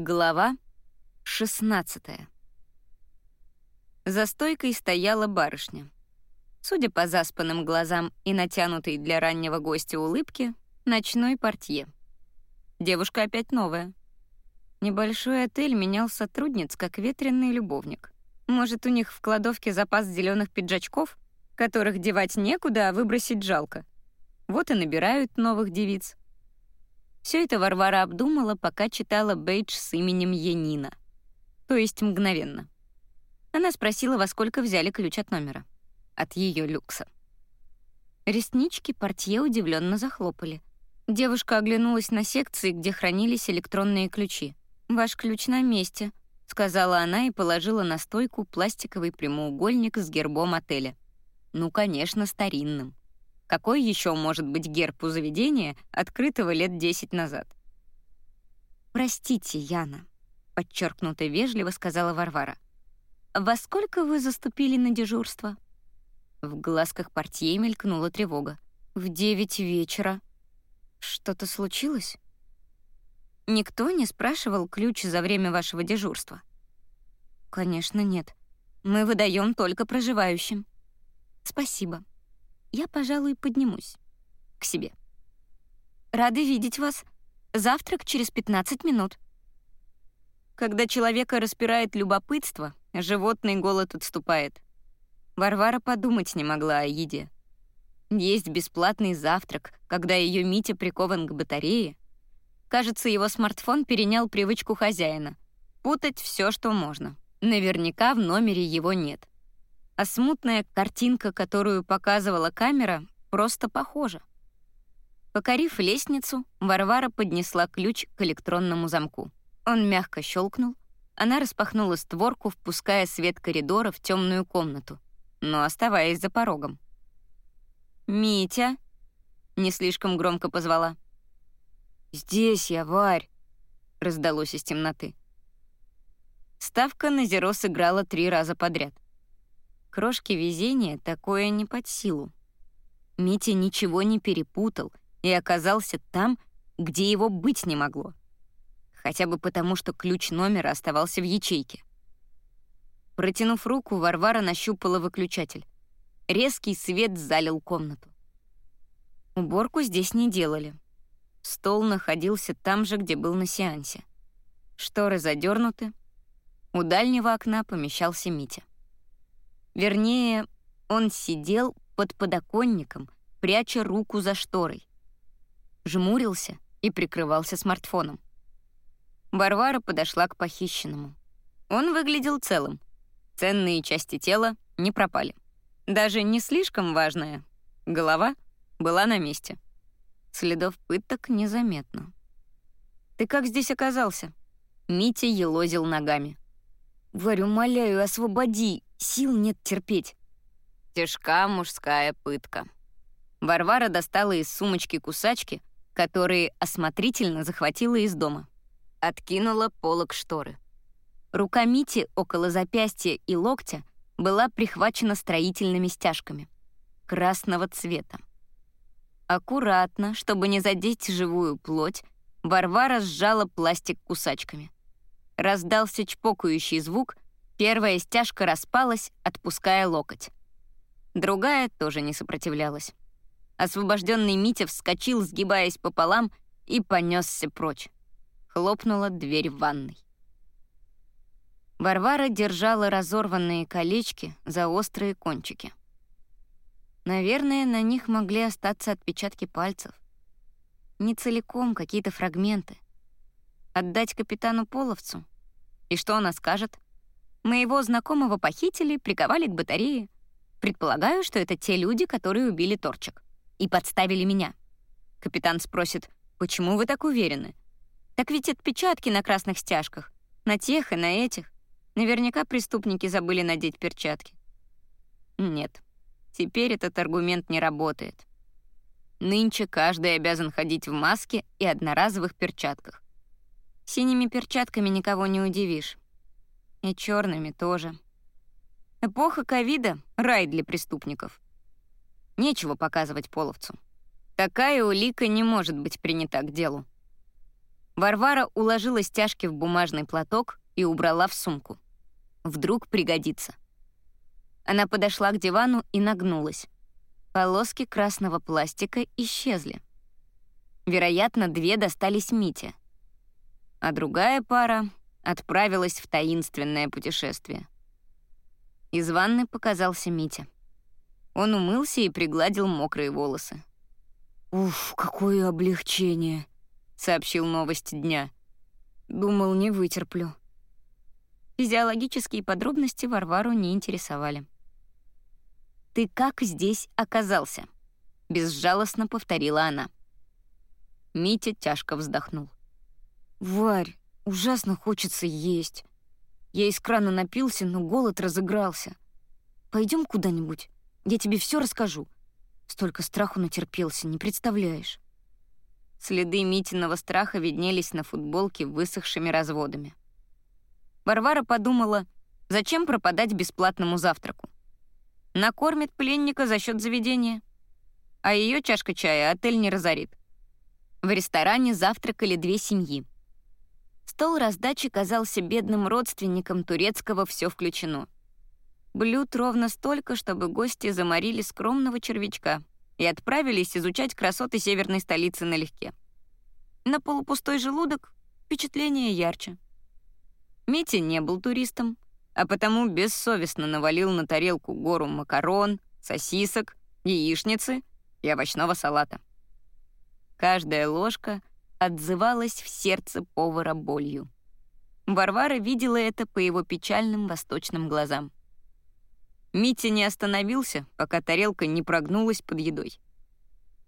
Глава 16 За стойкой стояла барышня. Судя по заспанным глазам и натянутой для раннего гостя улыбке, ночной портье. Девушка опять новая. Небольшой отель менял сотрудниц, как ветреный любовник. Может, у них в кладовке запас зеленых пиджачков, которых девать некуда, а выбросить жалко. Вот и набирают новых девиц. Все это Варвара обдумала, пока читала бейдж с именем Янина. То есть мгновенно. Она спросила, во сколько взяли ключ от номера. От ее люкса. Реснички портье удивленно захлопали. Девушка оглянулась на секции, где хранились электронные ключи. «Ваш ключ на месте», — сказала она и положила на стойку пластиковый прямоугольник с гербом отеля. Ну, конечно, старинным. Какой еще может быть герб у заведения, открытого лет 10 назад? «Простите, Яна», — подчеркнуто вежливо сказала Варвара. «Во сколько вы заступили на дежурство?» В глазках портье мелькнула тревога. «В девять вечера». «Что-то случилось?» «Никто не спрашивал ключ за время вашего дежурства?» «Конечно, нет. Мы выдаем только проживающим». «Спасибо», я, пожалуй, поднимусь. К себе. Рады видеть вас. Завтрак через 15 минут. Когда человека распирает любопытство, животный голод отступает. Варвара подумать не могла о еде. Есть бесплатный завтрак, когда ее Митя прикован к батарее. Кажется, его смартфон перенял привычку хозяина — путать все, что можно. Наверняка в номере его нет а смутная картинка, которую показывала камера, просто похожа. Покорив лестницу, Варвара поднесла ключ к электронному замку. Он мягко щелкнул, она распахнула створку, впуская свет коридора в темную комнату, но оставаясь за порогом. «Митя!» — не слишком громко позвала. «Здесь я, Варь!» — раздалось из темноты. Ставка на зеро сыграла три раза подряд — Крошки везения такое не под силу. Митя ничего не перепутал и оказался там, где его быть не могло. Хотя бы потому, что ключ номера оставался в ячейке. Протянув руку, Варвара нащупала выключатель. Резкий свет залил комнату. Уборку здесь не делали. Стол находился там же, где был на сеансе. Шторы задернуты. У дальнего окна помещался Митя. Вернее, он сидел под подоконником, пряча руку за шторой. Жмурился и прикрывался смартфоном. Варвара подошла к похищенному. Он выглядел целым. Ценные части тела не пропали. Даже не слишком важная. Голова была на месте. Следов пыток незаметно. «Ты как здесь оказался?» Митя елозил ногами. «Варю, умоляю, освободи! Сил нет терпеть. Тяжка мужская пытка. Варвара достала из сумочки кусачки, которые осмотрительно захватила из дома. Откинула полок шторы. Рука Мити около запястья и локтя была прихвачена строительными стяжками. Красного цвета. Аккуратно, чтобы не задеть живую плоть, Варвара сжала пластик кусачками. Раздался чпокающий звук — Первая стяжка распалась, отпуская локоть. Другая тоже не сопротивлялась. Освобожденный Митя вскочил, сгибаясь пополам, и понесся прочь. Хлопнула дверь в ванной. Варвара держала разорванные колечки за острые кончики. Наверное, на них могли остаться отпечатки пальцев. Не целиком, какие-то фрагменты. Отдать капитану Половцу? И что она скажет? Моего знакомого похитили, приковали к батарее. Предполагаю, что это те люди, которые убили Торчик. И подставили меня. Капитан спросит, почему вы так уверены? Так ведь отпечатки на красных стяжках. На тех и на этих. Наверняка преступники забыли надеть перчатки. Нет, теперь этот аргумент не работает. Нынче каждый обязан ходить в маске и одноразовых перчатках. Синими перчатками никого не удивишь. И черными тоже. Эпоха ковида — рай для преступников. Нечего показывать половцу. Такая улика не может быть принята к делу. Варвара уложила стяжки в бумажный платок и убрала в сумку. Вдруг пригодится. Она подошла к дивану и нагнулась. Полоски красного пластика исчезли. Вероятно, две достались Мите. А другая пара отправилась в таинственное путешествие. Из ванны показался Митя. Он умылся и пригладил мокрые волосы. «Уф, какое облегчение!» — сообщил новость дня. Думал, не вытерплю. Физиологические подробности Варвару не интересовали. «Ты как здесь оказался?» — безжалостно повторила она. Митя тяжко вздохнул. «Варь, ужасно хочется есть. Я из крана напился, но голод разыгрался. Пойдем куда-нибудь, я тебе все расскажу. Столько страху натерпелся, не представляешь». Следы Митиного страха виднелись на футболке высохшими разводами. Варвара подумала, зачем пропадать бесплатному завтраку? Накормит пленника за счет заведения. А ее чашка чая отель не разорит. В ресторане завтракали две семьи. Стол раздачи казался бедным родственником турецкого «все включено». Блюд ровно столько, чтобы гости заморили скромного червячка и отправились изучать красоты северной столицы налегке. На полупустой желудок впечатление ярче. Митя не был туристом, а потому бессовестно навалил на тарелку гору макарон, сосисок, яичницы и овощного салата. Каждая ложка отзывалась в сердце повара болью. Варвара видела это по его печальным восточным глазам. Митя не остановился, пока тарелка не прогнулась под едой.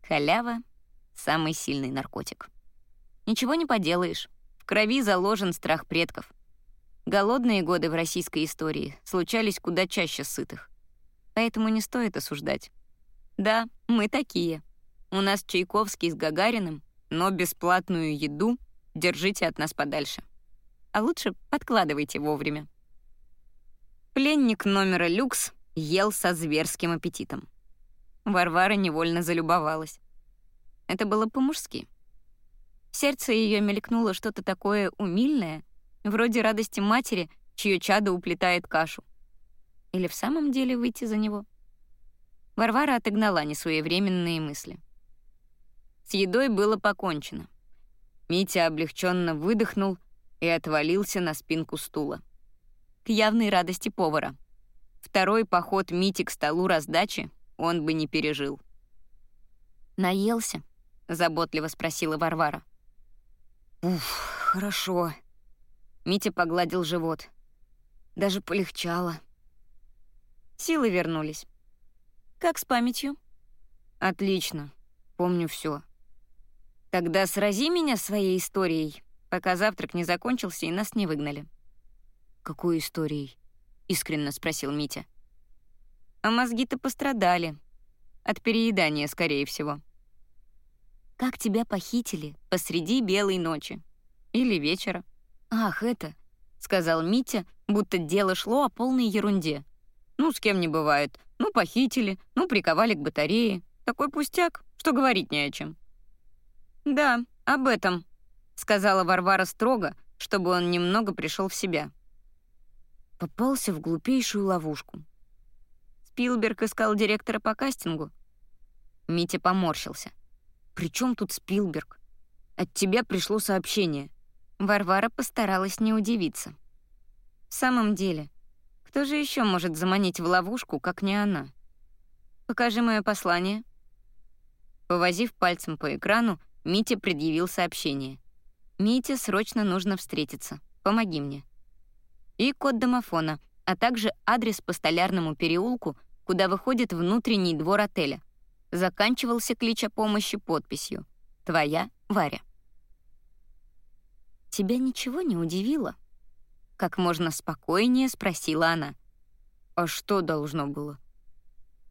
Халява — самый сильный наркотик. Ничего не поделаешь. В крови заложен страх предков. Голодные годы в российской истории случались куда чаще сытых. Поэтому не стоит осуждать. Да, мы такие. У нас Чайковский с Гагариным, но бесплатную еду держите от нас подальше. А лучше подкладывайте вовремя. Пленник номера люкс ел со зверским аппетитом. Варвара невольно залюбовалась. Это было по-мужски. В сердце ее мелькнуло что-то такое умильное, вроде радости матери, чье чадо уплетает кашу. Или в самом деле выйти за него? Варвара отогнала несвоевременные мысли. С едой было покончено. Митя облегченно выдохнул и отвалился на спинку стула к явной радости повара. Второй поход Мити к столу раздачи он бы не пережил. «Наелся?» — заботливо спросила Варвара. «Уф, хорошо». Митя погладил живот. Даже полегчало. Силы вернулись. «Как с памятью?» «Отлично. Помню все. «Тогда срази меня своей историей, пока завтрак не закончился и нас не выгнали». «Какой историей?» — искренне спросил Митя. «А мозги-то пострадали. От переедания, скорее всего». «Как тебя похитили посреди белой ночи? Или вечера?» «Ах, это...» — сказал Митя, будто дело шло о полной ерунде. «Ну, с кем не бывает. Ну, похитили, ну, приковали к батарее. Такой пустяк, что говорить не о чем». «Да, об этом», — сказала Варвара строго, чтобы он немного пришел в себя попался в глупейшую ловушку. Спилберг искал директора по кастингу. Митя поморщился. «При чем тут Спилберг? От тебя пришло сообщение». Варвара постаралась не удивиться. В самом деле, кто же еще может заманить в ловушку, как не она? Покажи мое послание. Повозив пальцем по экрану, Митя предъявил сообщение. «Митя, срочно нужно встретиться. Помоги мне» и код домофона, а также адрес по Столярному переулку, куда выходит внутренний двор отеля. Заканчивался клич о помощи подписью «Твоя Варя». «Тебя ничего не удивило?» Как можно спокойнее спросила она. «А что должно было?»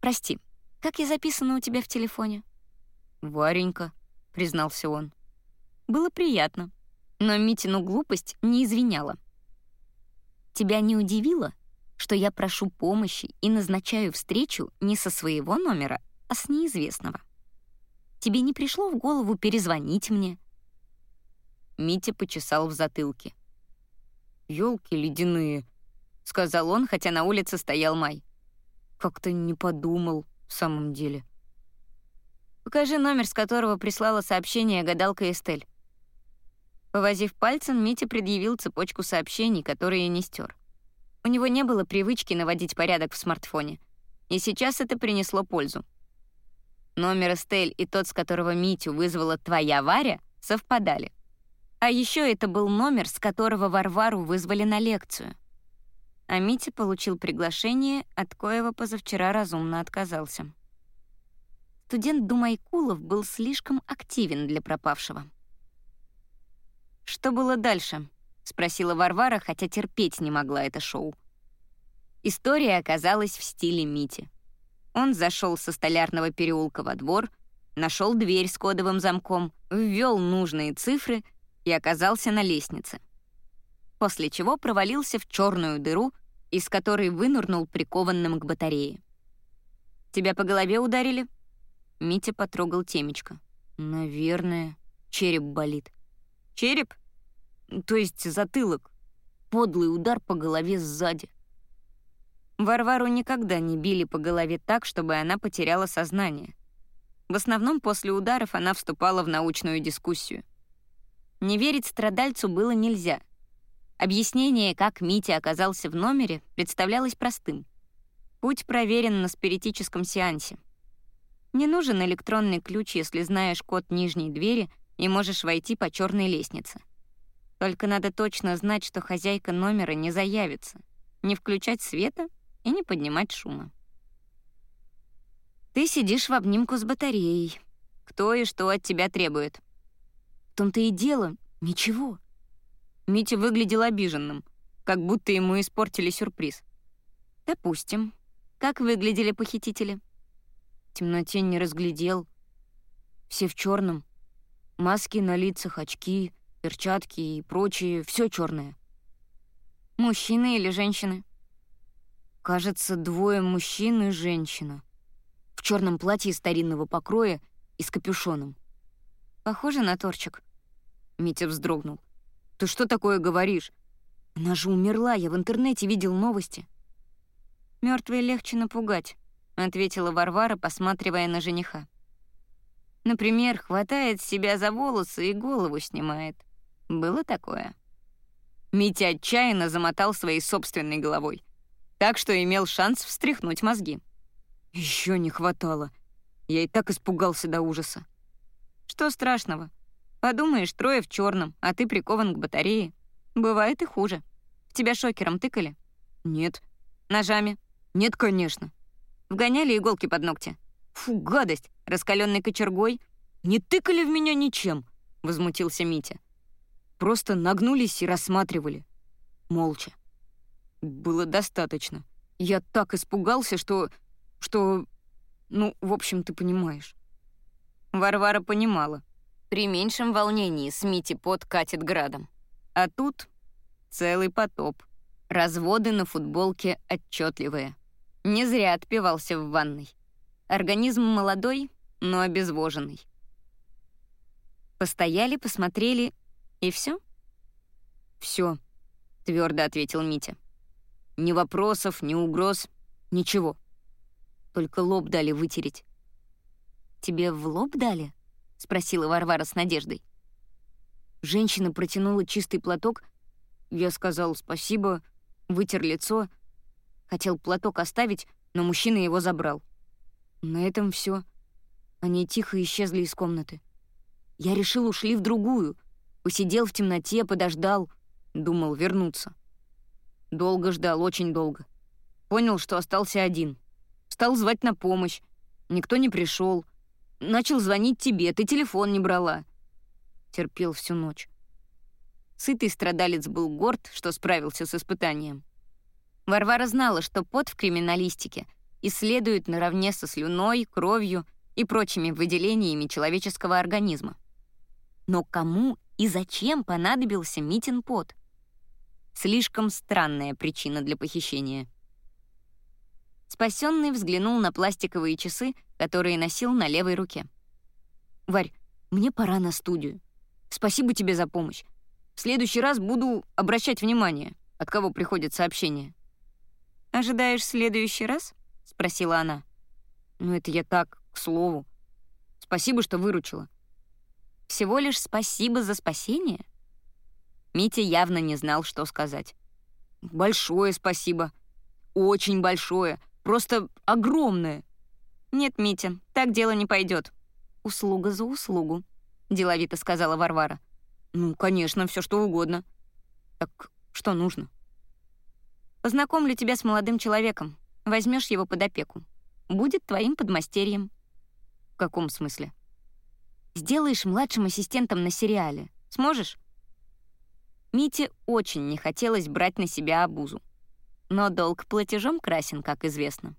«Прости, как я записана у тебя в телефоне?» «Варенька», — признался он. Было приятно, но Митину глупость не извиняла. Тебя не удивило, что я прошу помощи и назначаю встречу не со своего номера, а с неизвестного? Тебе не пришло в голову перезвонить мне?» Митя почесал в затылке. «Ёлки ледяные», — сказал он, хотя на улице стоял май. «Как-то не подумал, в самом деле». «Покажи номер, с которого прислала сообщение гадалка Эстель». Повозив пальцем, Митя предъявил цепочку сообщений, которые не стер. У него не было привычки наводить порядок в смартфоне, и сейчас это принесло пользу. Номер Эстель и тот, с которого Митю вызвала твоя Варя, совпадали. А еще это был номер, с которого Варвару вызвали на лекцию. А Митя получил приглашение, от коего позавчера разумно отказался. Студент Думайкулов был слишком активен для пропавшего. «Что было дальше?» — спросила Варвара, хотя терпеть не могла это шоу. История оказалась в стиле Мити. Он зашел со столярного переулка во двор, нашел дверь с кодовым замком, ввел нужные цифры и оказался на лестнице. После чего провалился в черную дыру, из которой вынырнул прикованным к батарее. «Тебя по голове ударили?» Митя потрогал темечко. «Наверное, череп болит». «Череп?» То есть затылок. Подлый удар по голове сзади. Варвару никогда не били по голове так, чтобы она потеряла сознание. В основном после ударов она вступала в научную дискуссию. Не верить страдальцу было нельзя. Объяснение, как Митя оказался в номере, представлялось простым. Путь проверен на спиритическом сеансе. Не нужен электронный ключ, если знаешь код нижней двери и можешь войти по черной лестнице. Только надо точно знать, что хозяйка номера не заявится, не включать света и не поднимать шума. Ты сидишь в обнимку с батареей. Кто и что от тебя требует? В том-то и дело, ничего. Митя выглядел обиженным, как будто ему испортили сюрприз. Допустим. Как выглядели похитители? Темноте не разглядел. Все в черном. Маски на лицах, очки, перчатки и прочее, все черное. Мужчины или женщины? Кажется, двое мужчин и женщина. В черном платье старинного покроя и с капюшоном. Похоже на торчик. Митя вздрогнул. «Ты что такое говоришь? Она же умерла, я в интернете видел новости». Мертвые легче напугать», — ответила Варвара, посматривая на жениха. Например, хватает себя за волосы и голову снимает. Было такое. Митя отчаянно замотал своей собственной головой, так что имел шанс встряхнуть мозги. Еще не хватало. Я и так испугался до ужаса. Что страшного? Подумаешь, трое в черном, а ты прикован к батарее. Бывает и хуже. В тебя шокером тыкали? Нет. Ножами? Нет, конечно. Вгоняли иголки под ногти? Фу, гадость. Раскаленной кочергой? Не тыкали в меня ничем, возмутился Митя. Просто нагнулись и рассматривали. Молча. Было достаточно. Я так испугался, что... что... Ну, в общем, ты понимаешь. Варвара понимала. При меньшем волнении Смити пот катит градом. А тут целый потоп. Разводы на футболке отчетливые. Не зря отпивался в ванной. Организм молодой, но обезвоженный. Постояли, посмотрели «И все? Все, твердо ответил Митя. Ни вопросов, ни угроз, ничего. Только лоб дали вытереть. «Тебе в лоб дали?» — спросила Варвара с надеждой. Женщина протянула чистый платок. Я сказал спасибо, вытер лицо. Хотел платок оставить, но мужчина его забрал. На этом все. Они тихо исчезли из комнаты. Я решил, ушли в другую — Посидел в темноте, подождал. Думал вернуться. Долго ждал, очень долго. Понял, что остался один. Стал звать на помощь. Никто не пришел. Начал звонить тебе, ты телефон не брала. Терпел всю ночь. Сытый страдалец был горд, что справился с испытанием. Варвара знала, что пот в криминалистике исследуют наравне со слюной, кровью и прочими выделениями человеческого организма. Но кому и зачем понадобился Митин пот? Слишком странная причина для похищения. Спасенный взглянул на пластиковые часы, которые носил на левой руке. «Варь, мне пора на студию. Спасибо тебе за помощь. В следующий раз буду обращать внимание, от кого приходит сообщение». «Ожидаешь следующий раз?» — спросила она. «Ну, это я так, к слову. Спасибо, что выручила». «Всего лишь спасибо за спасение?» Митя явно не знал, что сказать. «Большое спасибо. Очень большое. Просто огромное». «Нет, Митя, так дело не пойдет. Услуга за услугу», — деловито сказала Варвара. «Ну, конечно, все что угодно. Так что нужно?» «Познакомлю тебя с молодым человеком. Возьмешь его под опеку. Будет твоим подмастерьем». «В каком смысле?» «Сделаешь младшим ассистентом на сериале. Сможешь?» Мите очень не хотелось брать на себя обузу. Но долг платежом красен, как известно.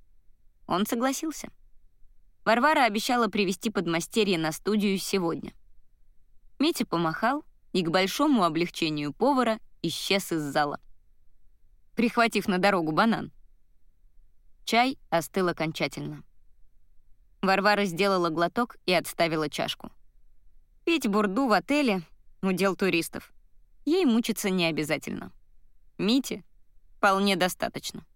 Он согласился. Варвара обещала привести подмастерье на студию сегодня. Митя помахал и к большому облегчению повара исчез из зала, прихватив на дорогу банан. Чай остыл окончательно. Варвара сделала глоток и отставила чашку. Пить бурду в отеле — удел туристов. Ей мучиться не обязательно. Мите вполне достаточно.